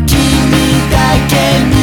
君だけに